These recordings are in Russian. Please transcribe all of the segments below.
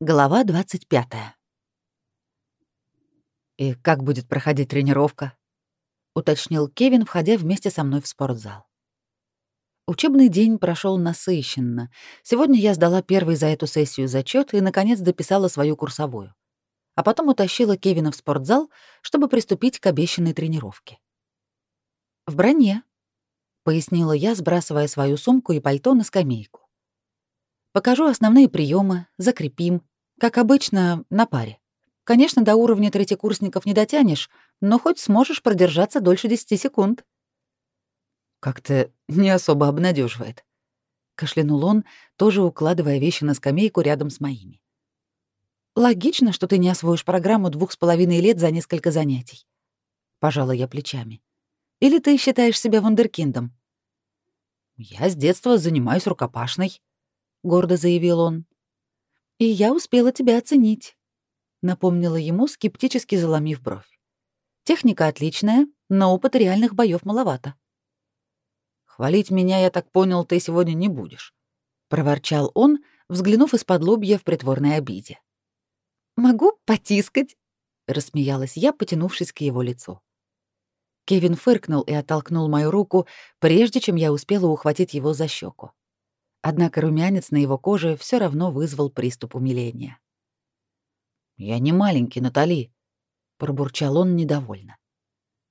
Глава 25. «И как будет проходить тренировка?» — уточнил Кевин, входя вместе со мной в спортзал. Учебный день прошел насыщенно. Сегодня я сдала первый за эту сессию зачет и, наконец, дописала свою курсовую. А потом утащила Кевина в спортзал, чтобы приступить к обещанной тренировке. «В броне», — пояснила я, сбрасывая свою сумку и пальто на скамейку. Покажу основные приемы, закрепим, как обычно, на паре. Конечно, до уровня третьекурсников не дотянешь, но хоть сможешь продержаться дольше 10 секунд. Как-то не особо обнадеживает. Кашлянул он, тоже укладывая вещи на скамейку рядом с моими. Логично, что ты не освоишь программу двух с половиной лет за несколько занятий. Пожала я плечами. Или ты считаешь себя вундеркиндом? Я с детства занимаюсь рукопашной, гордо заявил он. И я успела тебя оценить, напомнила ему, скептически заломив бровь. Техника отличная, но опыта реальных боев маловато. Хвалить меня, я так понял, ты сегодня не будешь, проворчал он, взглянув из-под лобья в притворной обиде. Могу потискать, рассмеялась я, потянувшись к его лицу. Кевин фыркнул и оттолкнул мою руку, прежде чем я успела ухватить его за щеку. Однако румянец на его коже все равно вызвал приступ умиления. «Я не маленький, Натали», — пробурчал он недовольно.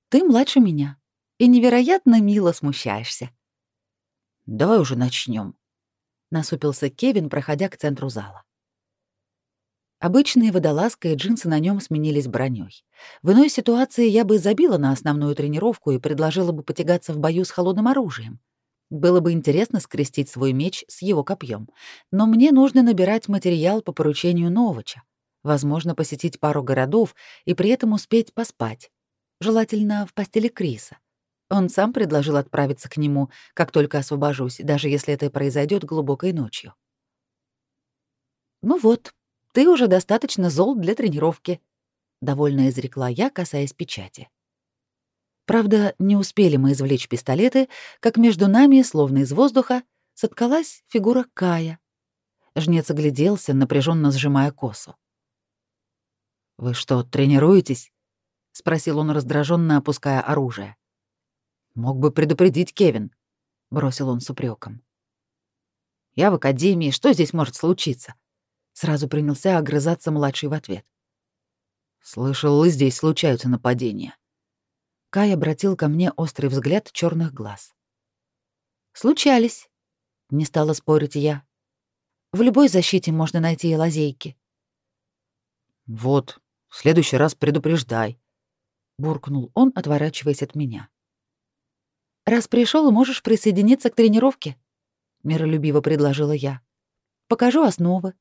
«Ты младше меня и невероятно мило смущаешься». «Давай уже начнем, насупился Кевин, проходя к центру зала. Обычные водолазка и джинсы на нем сменились броней. В иной ситуации я бы забила на основную тренировку и предложила бы потягаться в бою с холодным оружием. Было бы интересно скрестить свой меч с его копьем, но мне нужно набирать материал по поручению Новача, возможно, посетить пару городов и при этом успеть поспать, желательно в постели Криса. Он сам предложил отправиться к нему, как только освобожусь, даже если это произойдет глубокой ночью. «Ну вот, ты уже достаточно зол для тренировки», — довольно изрекла я, касаясь печати. Правда, не успели мы извлечь пистолеты, как между нами, словно из воздуха, соткалась фигура Кая. Жнец огляделся, напряженно сжимая косу. «Вы что, тренируетесь?» — спросил он раздраженно, опуская оружие. «Мог бы предупредить Кевин», — бросил он с упреком. «Я в академии, что здесь может случиться?» Сразу принялся огрызаться младший в ответ. «Слышал, и здесь случаются нападения», Кай обратил ко мне острый взгляд черных глаз. «Случались», — не стала спорить я. «В любой защите можно найти лазейки». «Вот, в следующий раз предупреждай», — буркнул он, отворачиваясь от меня. «Раз пришел, можешь присоединиться к тренировке», — миролюбиво предложила я. «Покажу основы».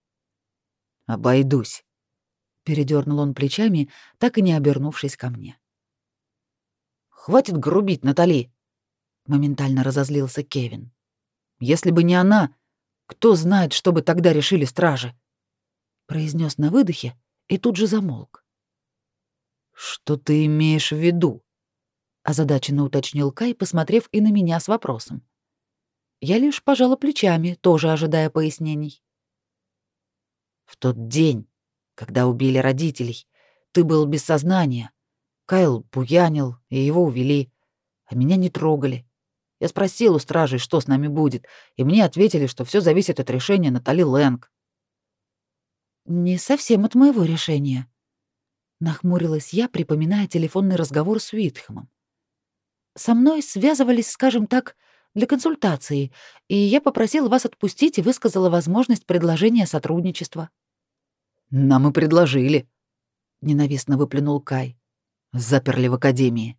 «Обойдусь», — передернул он плечами, так и не обернувшись ко мне. Хватит грубить, Натали!» Моментально разозлился Кевин. «Если бы не она, кто знает, что бы тогда решили стражи?» Произнес на выдохе и тут же замолк. «Что ты имеешь в виду?» озадаченно уточнил Кай, посмотрев и на меня с вопросом. Я лишь пожала плечами, тоже ожидая пояснений. «В тот день, когда убили родителей, ты был без сознания. Кайл буянил, и его увели, а меня не трогали. Я спросил у стражей, что с нами будет, и мне ответили, что все зависит от решения Натали Лэнг. «Не совсем от моего решения», — нахмурилась я, припоминая телефонный разговор с Уитхэмом. «Со мной связывались, скажем так, для консультации, и я попросила вас отпустить и высказала возможность предложения сотрудничества». «Нам и предложили», — ненавистно выплюнул Кай. Заперли в академии.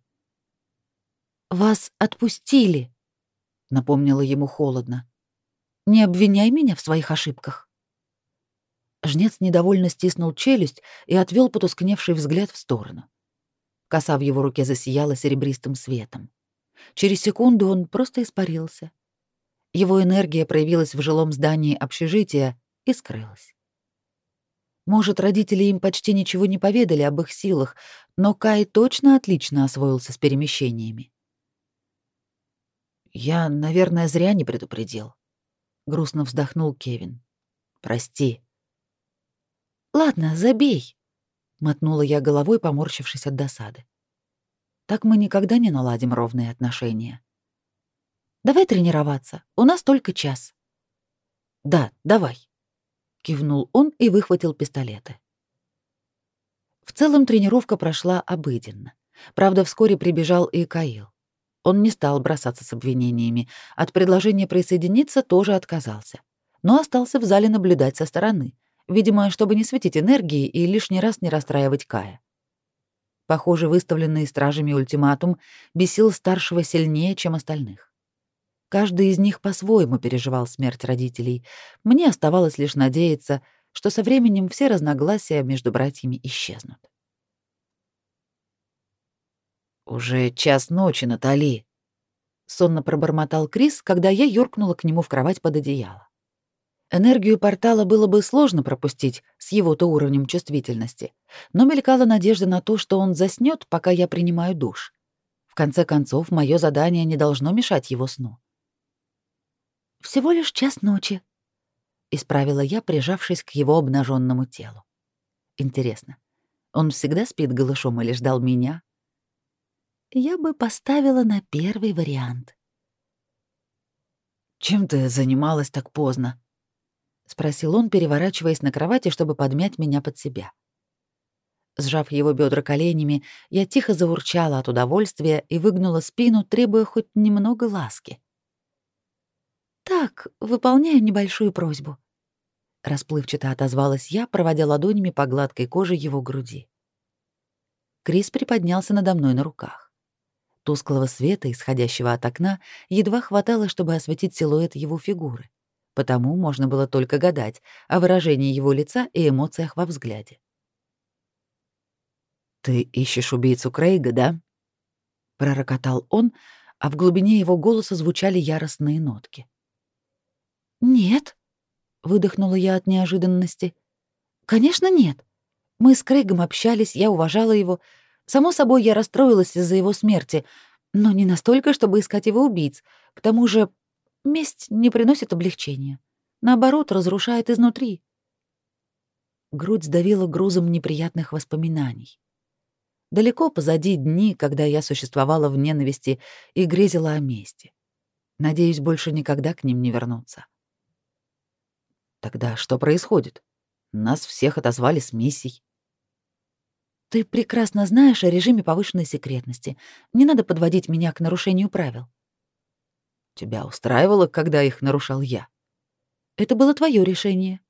Вас отпустили, напомнила ему холодно. Не обвиняй меня в своих ошибках. Жнец недовольно стиснул челюсть и отвел потускневший взгляд в сторону. Коса в его руке засияла серебристым светом. Через секунду он просто испарился. Его энергия проявилась в жилом здании общежития и скрылась. Может, родители им почти ничего не поведали об их силах, но Кай точно отлично освоился с перемещениями. «Я, наверное, зря не предупредил», — грустно вздохнул Кевин. «Прости». Ладно, забей, мотнула я головой, поморщившись от досады. Так мы никогда не наладим ровные отношения. Давай тренироваться. У нас только час. Да, давай, кивнул он и выхватил пистолеты. В целом тренировка прошла обыденно. Правда, вскоре прибежал и Каил. Он не стал бросаться с обвинениями, от предложения присоединиться тоже отказался, но остался в зале наблюдать со стороны, видимо, чтобы не светить энергией и лишний раз не расстраивать Кая. Похоже, выставленный стражами ультиматум бесил старшего сильнее, чем остальных. Каждый из них по-своему переживал смерть родителей. Мне оставалось лишь надеяться, что со временем все разногласия между братьями исчезнут. «Уже час ночи, Натали», — сонно пробормотал Крис, когда я юркнула к нему в кровать под одеяло. Энергию портала было бы сложно пропустить с его-то уровнем чувствительности, но мелькала надежда на то, что он заснёт, пока я принимаю душ. В конце концов, моё задание не должно мешать его сну. «Всего лишь час ночи», — исправила я, прижавшись к его обнажённому телу. «Интересно, он всегда спит голышом или ждал меня?» я бы поставила на первый вариант. «Чем ты занималась так поздно?» — спросил он, переворачиваясь на кровати, чтобы подмять меня под себя. Сжав его бедра коленями, я тихо заурчала от удовольствия и выгнула спину, требуя хоть немного ласки. «Так, выполняю небольшую просьбу», — расплывчато отозвалась я, проводя ладонями по гладкой коже его груди. Крис приподнялся надо мной на руках. Тусклого света, исходящего от окна, едва хватало, чтобы осветить силуэт его фигуры. Потому можно было только гадать о выражении его лица и эмоциях во взгляде. «Ты ищешь убийцу Крейга, да?» — пророкотал он, а в глубине его голоса звучали яростные нотки. «Нет», — выдохнула я от неожиданности. «Конечно, нет. Мы с Крейгом общались, я уважала его, Само собой, я расстроилась из-за его смерти, но не настолько, чтобы искать его убийц. К тому же месть не приносит облегчения. Наоборот, разрушает изнутри. Грудь сдавила грузом неприятных воспоминаний. Далеко позади дни, когда я существовала в ненависти и грезила о мести. Надеюсь, больше никогда к ним не вернуться. Тогда что происходит? Нас всех отозвали с миссий. Ты прекрасно знаешь о режиме повышенной секретности. Не надо подводить меня к нарушению правил. Тебя устраивало, когда их нарушал я? Это было твое решение.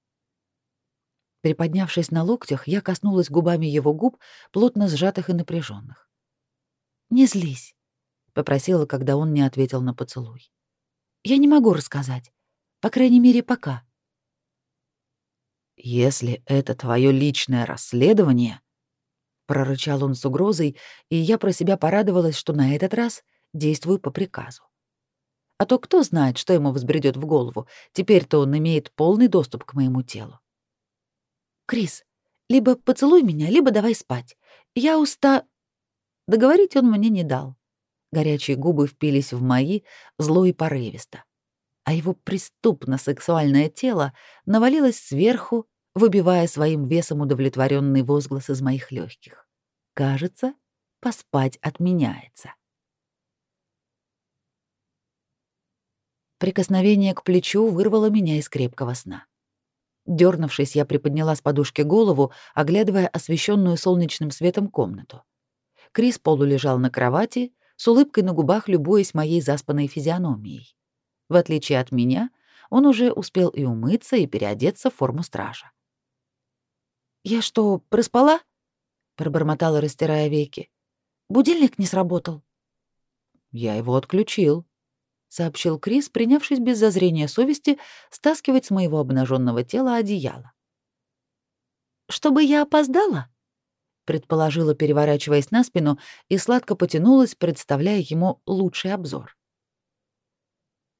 Приподнявшись на локтях, я коснулась губами его губ, плотно сжатых и напряженных. «Не злись», — попросила, когда он не ответил на поцелуй. «Я не могу рассказать. По крайней мере, пока». «Если это твое личное расследование», прорычал он с угрозой, и я про себя порадовалась, что на этот раз действую по приказу. А то кто знает, что ему взбредет в голову. Теперь-то он имеет полный доступ к моему телу. Крис, либо поцелуй меня, либо давай спать. Я уста... Договорить он мне не дал. Горячие губы впились в мои, зло и порывисто. А его преступно-сексуальное тело навалилось сверху выбивая своим весом удовлетворенный возглас из моих легких. Кажется, поспать отменяется. Прикосновение к плечу вырвало меня из крепкого сна. Дернувшись, я приподняла с подушки голову, оглядывая освещенную солнечным светом комнату. Крис полулежал на кровати, с улыбкой на губах любуясь моей заспанной физиономией. В отличие от меня, он уже успел и умыться, и переодеться в форму стража. «Я что, проспала?» — пробормотала, растирая веки. «Будильник не сработал». «Я его отключил», — сообщил Крис, принявшись без зазрения совести стаскивать с моего обнаженного тела одеяло. «Чтобы я опоздала?» — предположила, переворачиваясь на спину, и сладко потянулась, представляя ему лучший обзор.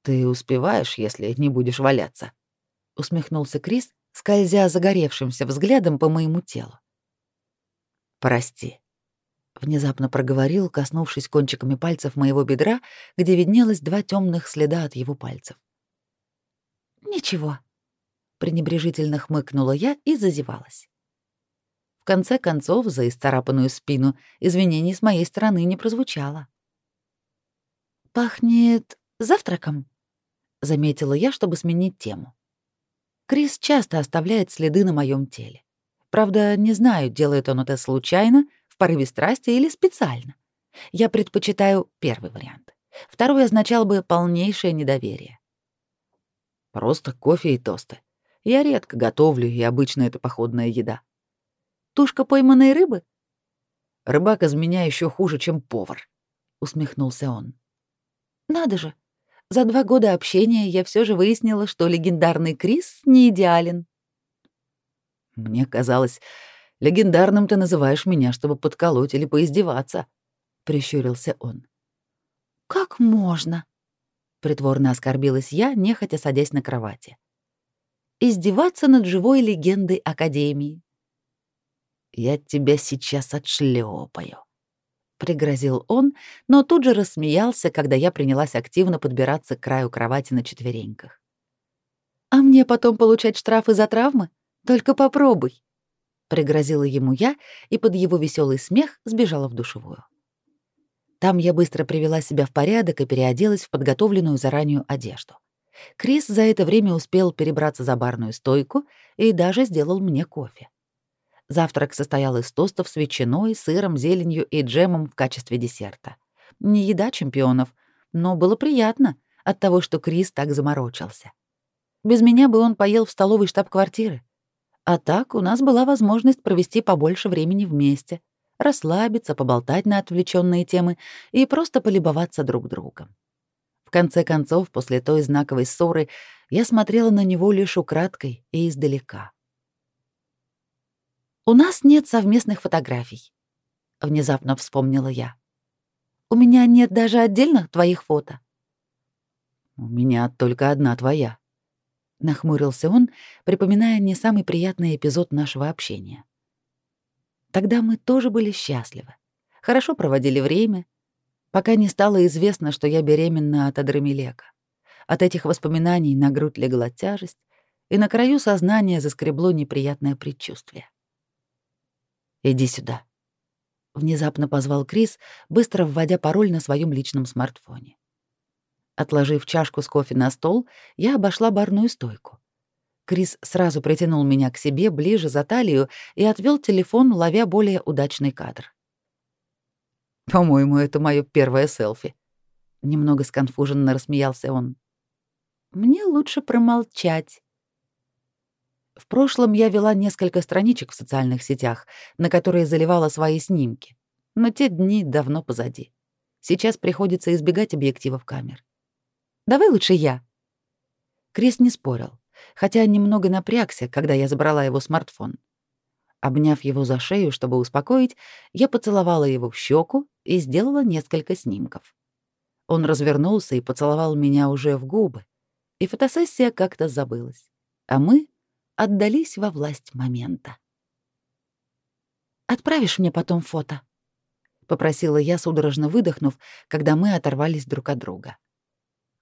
«Ты успеваешь, если не будешь валяться», — усмехнулся Крис, скользя загоревшимся взглядом по моему телу. «Прости», — внезапно проговорил, коснувшись кончиками пальцев моего бедра, где виднелось два темных следа от его пальцев. «Ничего», — пренебрежительно хмыкнула я и зазевалась. конце концов, за исцарапанную спину извинений с моей стороны не прозвучало. «Пахнет завтраком», — заметила я, чтобы сменить тему. Крис часто оставляет следы на моем теле. Правда, не знаю, делает он это случайно, в порыве страсти или специально. Я предпочитаю первый вариант. Второй означал бы полнейшее недоверие. Просто кофе и тосты. Я редко готовлю, и обычно это походная еда. Тушка пойманной рыбы? Рыбак из меня еще хуже, чем повар, усмехнулся он. Надо же. За два года общения я все же выяснила, что легендарный Крис не идеален. Мне казалось, легендарным ты называешь меня, чтобы подколоть или поиздеваться, прищурился он. Как можно? притворно оскорбилась я, нехотя садясь на кровати. Издеваться над живой легендой Академии. «Я тебя сейчас отшлепаю», — пригрозил он, но тут же рассмеялся, когда я принялась активно подбираться к краю кровати на четвереньках. «А мне потом получать штрафы за травмы? Только попробуй», — пригрозила ему я и под его веселый смех сбежала в душевую. Там я быстро привела себя в порядок и переоделась в подготовленную заранее одежду. Крис за это время успел перебраться за барную стойку и даже сделал мне кофе. Завтрак состоял из тостов с ветчиной, сыром, зеленью и джемом в качестве десерта. Не еда чемпионов, но было приятно от того, что Крис так заморочился. Без меня бы он поел в столовой штаб-квартиры. А так у нас была возможность провести побольше времени вместе, расслабиться, поболтать на отвлеченные темы и просто полюбоваться друг другом. В конце концов, после той знаковой ссоры, я смотрела на него лишь украдкой и издалека. «У нас нет совместных фотографий», — внезапно вспомнила я. «У меня нет даже отдельных твоих фото». «У меня только одна твоя», — нахмурился он, припоминая не самый приятный эпизод нашего общения. Тогда мы тоже были счастливы, хорошо проводили время, пока не стало известно, что я беременна от Адрамелека. От этих воспоминаний на грудь легла тяжесть, и на краю сознания заскребло неприятное предчувствие. «Иди сюда», — внезапно позвал Крис, быстро вводя пароль на своем личном смартфоне. Отложив чашку с кофе на стол, я обошла барную стойку. Крис сразу притянул меня к себе ближе за талию и отвел телефон, ловя более удачный кадр. «По-моему, это мое первое селфи», — немного сконфуженно рассмеялся он. «Мне лучше промолчать». В прошлом я вела несколько страничек в социальных сетях, на которые заливала свои снимки, но те дни давно позади. Сейчас приходится избегать объективов камер. «Давай лучше я». Крис не спорил хотя немного напрягся, когда я забрала его смартфон. Обняв его за шею, чтобы успокоить, я поцеловала его в щеку и сделала несколько снимков. Он развернулся и поцеловал меня уже в губы, и фотосессия как-то забылась, а мы отдались во власть момента. «Отправишь мне потом фото?» — попросила я, судорожно выдохнув, когда мы оторвались друг от друга.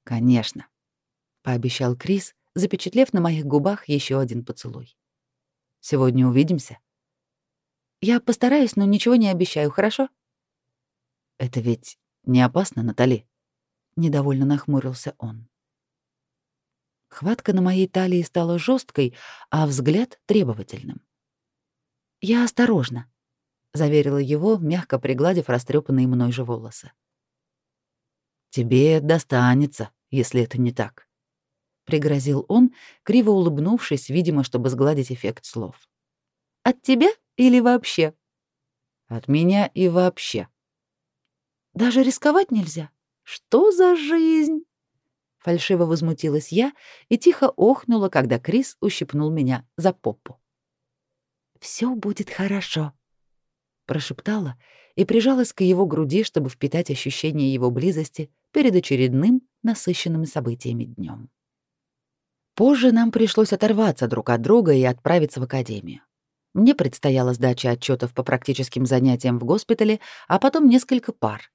«Конечно», — пообещал Крис, запечатлев на моих губах еще один поцелуй. «Сегодня увидимся?» «Я постараюсь, но ничего не обещаю, хорошо?» «Это ведь не опасно, Натали?» — недовольно нахмурился он. Хватка на моей талии стала жесткой, а взгляд — требовательным. «Я осторожна», — заверила его, мягко пригладив растрепанные мной же волосы. «Тебе достанется, если это не так» пригрозил он, криво улыбнувшись, видимо, чтобы сгладить эффект слов. От тебя или вообще? От меня и вообще. Даже рисковать нельзя. Что за жизнь? Фальшиво возмутилась я и тихо охнула, когда Крис ущипнул меня за попу. Все будет хорошо, прошептала и прижалась к его груди, чтобы впитать ощущение его близости перед очередным насыщенным событиями днем. Позже нам пришлось оторваться друг от друга и отправиться в академию. Мне предстояла сдача отчетов по практическим занятиям в госпитале, а потом несколько пар.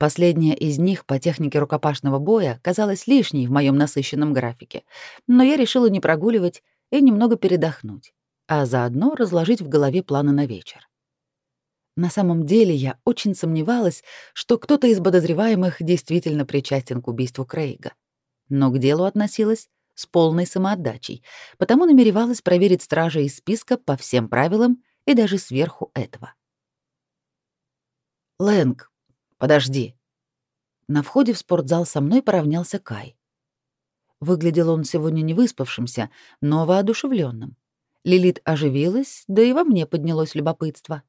Последняя из них по технике рукопашного боя казалась лишней в моем насыщенном графике, но я решила не прогуливать и немного передохнуть. а заодно разложить в голове планы на вечер. На самом деле я очень сомневалась, что кто-то из подозреваемых действительно причастен к убийству Крейга. Но к делу относилась с полной самоотдачей, потому намеревалась проверить стража из списка по всем правилам и даже сверху этого. «Лэнг, подожди». На входе в спортзал со мной поравнялся Кай. Выглядел он сегодня не выспавшимся, но воодушевленным. Лилит оживилась, да и во мне поднялось любопытство.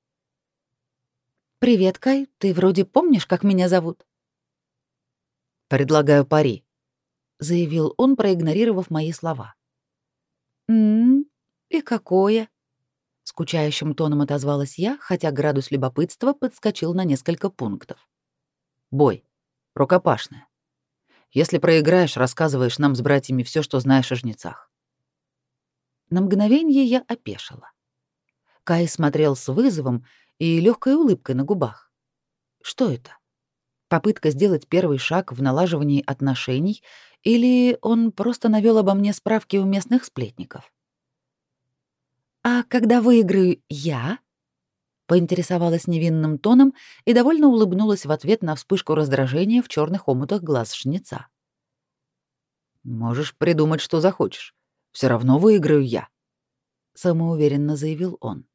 «Привет, Кай, ты вроде помнишь, как меня зовут?» «Предлагаю пари», — заявил он, проигнорировав мои слова. «М-м, и какое?» Скучающим тоном отозвалась я, хотя градус любопытства подскочил на несколько пунктов. «Бой. Рукопашная. Если проиграешь, рассказываешь нам с братьями все, что знаешь о жнецах». На мгновение я опешила. Кай смотрел с вызовом и легкой улыбкой на губах. Что это? Попытка сделать первый шаг в налаживании отношений или он просто навел обо мне справки у местных сплетников? «А когда выиграю я?» Поинтересовалась невинным тоном и довольно улыбнулась в ответ на вспышку раздражения в черных омутах глаз жнеца. «Можешь придумать, что захочешь. Все равно выиграю я», — самоуверенно заявил он.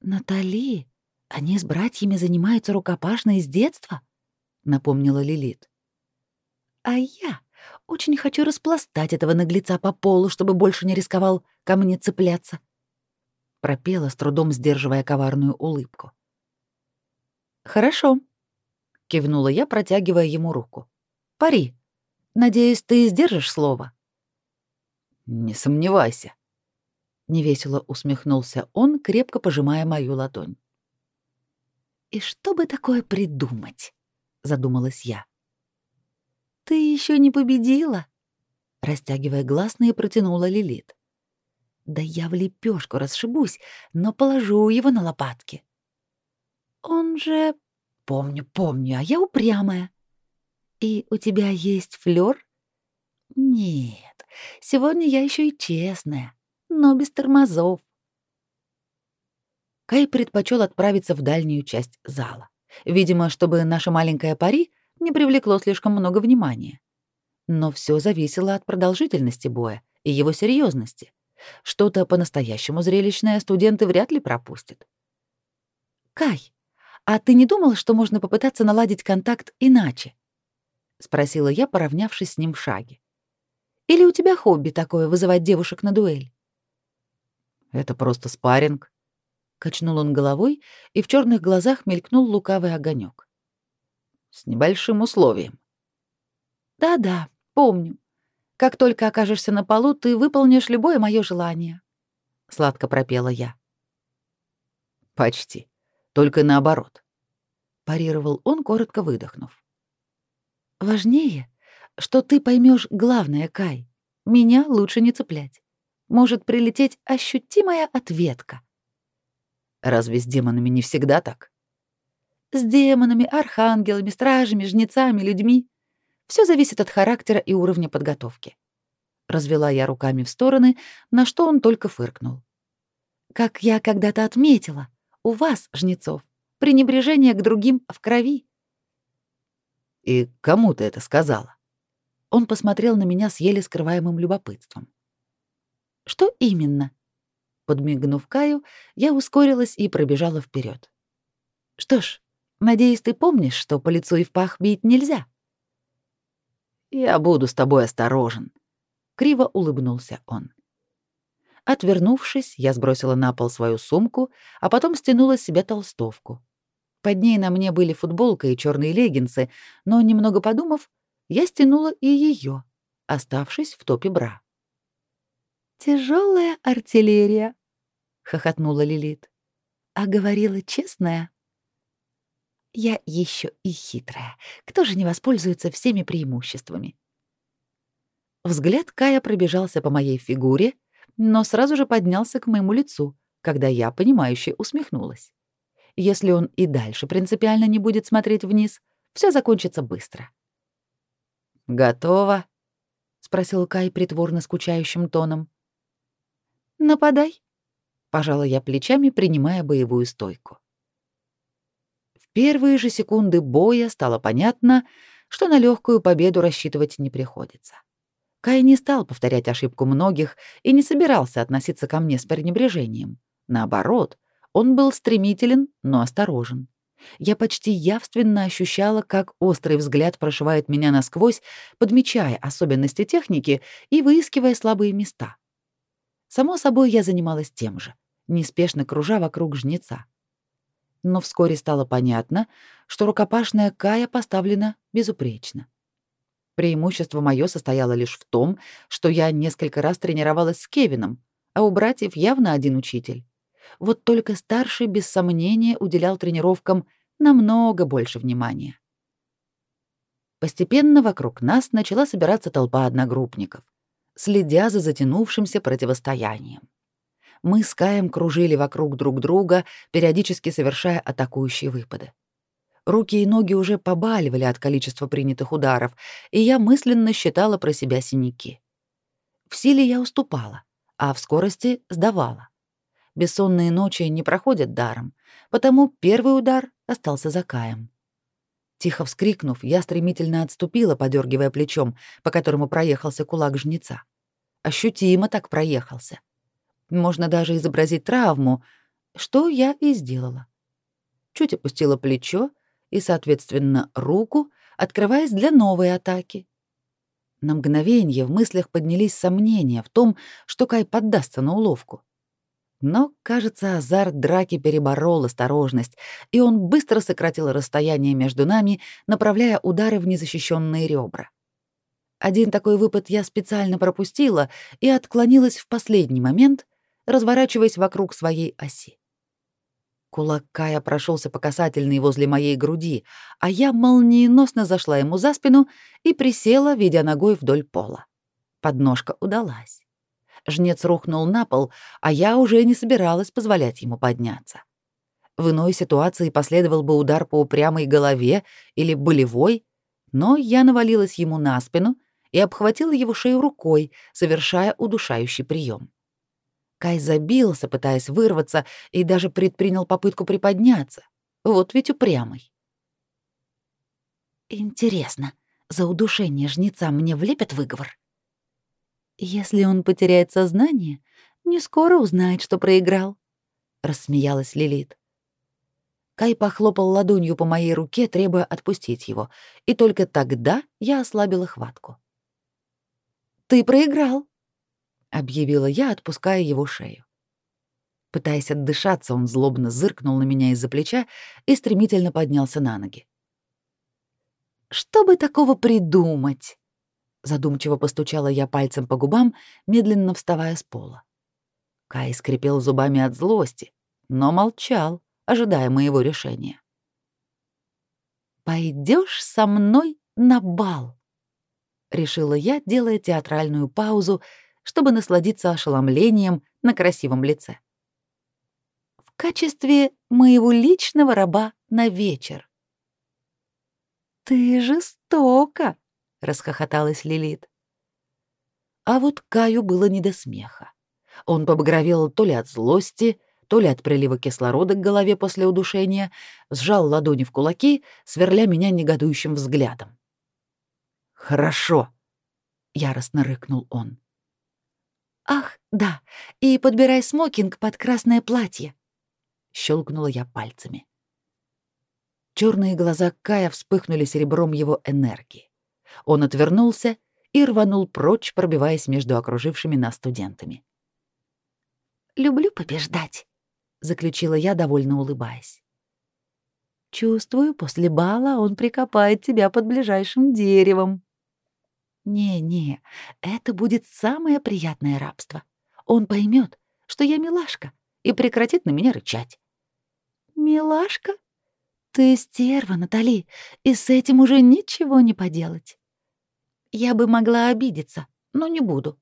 «Натали, они с братьями занимаются рукопашной с детства?» — напомнила Лилит. «А я очень хочу распластать этого наглеца по полу, чтобы больше не рисковал ко мне цепляться», — пропела, с трудом сдерживая коварную улыбку. «Хорошо», — кивнула я, протягивая ему руку. «Пари. Надеюсь, ты сдержишь слово». «Не сомневайся», — невесело усмехнулся он, крепко пожимая мою ладонь. «И что бы такое придумать?» — задумалась я. «Ты еще не победила?» — растягивая гласные, протянула Лилит. «Да я в лепешку расшибусь, но положу его на лопатки». «Он же...» «Помню, помню, а я упрямая». «И у тебя есть флёр?» «Нет, сегодня я еще и честная, но без тормозов». Кай предпочел отправиться в дальнюю часть зала. Видимо, чтобы наша маленькая пари не привлекло слишком много внимания. Но все зависело от продолжительности боя и его серьезности. Что-то по-настоящему зрелищное студенты вряд ли пропустят. «Кай, а ты не думал, что можно попытаться наладить контакт иначе?» — спросила я, поравнявшись с ним в шаге. «Или у тебя хобби такое — вызывать девушек на дуэль?» «Это просто спарринг», — качнул он головой, и в черных глазах мелькнул лукавый огонек с небольшим условием. Да-да, помню. Как только окажешься на полу, ты выполнишь любое мое желание, сладко пропела я. Почти. Только наоборот. Парировал он, коротко выдохнув. Важнее, что ты поймешь главное, Кай. Меня лучше не цеплять. Может прилететь ощутимая ответка. Разве с демонами не всегда так? С демонами, архангелами, стражами, жнецами, людьми. Все зависит от характера и уровня подготовки. Развела я руками в стороны, на что он только фыркнул. Как я когда-то отметила, у вас, жнецов, пренебрежение к другим в крови. И кому ты это сказала? Он посмотрел на меня с еле скрываемым любопытством. Что именно? Подмигнув Каю, я ускорилась и пробежала вперед. Что ж, Надеюсь, ты помнишь, что по лицу и в пах бить нельзя. Я буду с тобой осторожен, криво улыбнулся он. Отвернувшись, я сбросила на пол свою сумку, а потом стянула с себя толстовку. Под ней на мне были футболка и черные леггинсы, но немного подумав, я стянула и ее, оставшись в топе бра. Тяжелая артиллерия, хохотнула Лилит. А говорила честная. Я еще и хитрая. Кто же не воспользуется всеми преимуществами? Взгляд Кая пробежался по моей фигуре, но сразу же поднялся к моему лицу, когда я, понимающе усмехнулась. Если он и дальше принципиально не будет смотреть вниз, все закончится быстро. «Готово?» — спросил Кай притворно скучающим тоном. Нападай, пожала я плечами, принимая боевую стойку. Первые же секунды боя стало понятно, что на легкую победу рассчитывать не приходится. Кай не стал повторять ошибку многих и не собирался относиться ко мне с пренебрежением. Наоборот, он был стремителен, но осторожен. Я почти явственно ощущала, как острый взгляд прошивает меня насквозь, подмечая особенности техники и выискивая слабые места. Само собой, я занималась тем же, неспешно кружа вокруг жнеца. Но вскоре стало понятно, что рукопашная Кая поставлена безупречно. Преимущество мое состояло лишь в том, что я несколько раз тренировалась с Кевином, а у братьев явно один учитель. Вот только старший без сомнения уделял тренировкам намного больше внимания. Постепенно вокруг нас начала собираться толпа одногруппников, следя за затянувшимся противостоянием. Мы с Каем кружили вокруг друг друга, периодически совершая атакующие выпады. Руки и ноги уже побаливали от количества принятых ударов, и я мысленно считала про себя синяки. В силе я уступала, а в скорости сдавала. Бессонные ночи не проходят даром, потому первый удар остался за Каем. Тихо вскрикнув, я стремительно отступила, подергивая плечом, по которому проехался кулак жнеца. Ощутимо так проехался. Можно даже изобразить травму, что я и сделала. Чуть опустила плечо и, соответственно, руку, открываясь для новой атаки. На мгновение в мыслях поднялись сомнения в том, что Кай поддастся на уловку. Но, кажется, азарт драки переборол осторожность, и он быстро сократил расстояние между нами, направляя удары в незащищенные ребра. Один такой выпад я специально пропустила и отклонилась в последний момент, разворачиваясь вокруг своей оси. Кулак Кая прошелся по касательной возле моей груди, а я молниеносно зашла ему за спину и присела, ведя ногой вдоль пола. Подножка удалась. Жнец рухнул на пол, а я уже не собиралась позволять ему подняться. В иной ситуации последовал бы удар по упрямой голове или болевой, но я навалилась ему на спину и обхватила его шею рукой, совершая удушающий прием. Кай забился, пытаясь вырваться, и даже предпринял попытку приподняться. Вот ведь упрямый. Интересно, за удушение жнеца мне влепят выговор? Если он потеряет сознание, не скоро узнает, что проиграл, рассмеялась Лилит. Кай похлопал ладонью по моей руке, требуя отпустить его, и только тогда я ослабила хватку. Ты проиграл, объявила я, отпуская его шею. Пытаясь отдышаться, он злобно зыркнул на меня из-за плеча и стремительно поднялся на ноги. Что бы такого придумать? Задумчиво постучала я пальцем по губам, медленно вставая с пола. Кай скрипел зубами от злости, но молчал, ожидая моего решения. Пойдешь со мной на бал?» — решила я, делая театральную паузу, чтобы насладиться ошеломлением на красивом лице. «В качестве моего личного раба на вечер». «Ты жестоко!» расхохоталась Лилит. А вот Каю было не до смеха. Он побагровел то ли от злости, то ли от прилива кислорода к голове после удушения, сжал ладони в кулаки, сверля меня негодующим взглядом. «Хорошо», — яростно рыкнул он. «Ах, да, и подбирай смокинг под красное платье», — щелкнула я пальцами. Черные глаза Кая вспыхнули серебром его энергии. Он отвернулся и рванул прочь, пробиваясь между окружившими нас студентами. «Люблю побеждать», — заключила я, довольно улыбаясь. «Чувствую, после бала он прикопает тебя под ближайшим деревом». «Не-не, это будет самое приятное рабство. Он поймет, что я милашка, и прекратит на меня рычать». «Милашка? Ты стерва, Натали, и с этим уже ничего не поделать». Я бы могла обидеться, но не буду.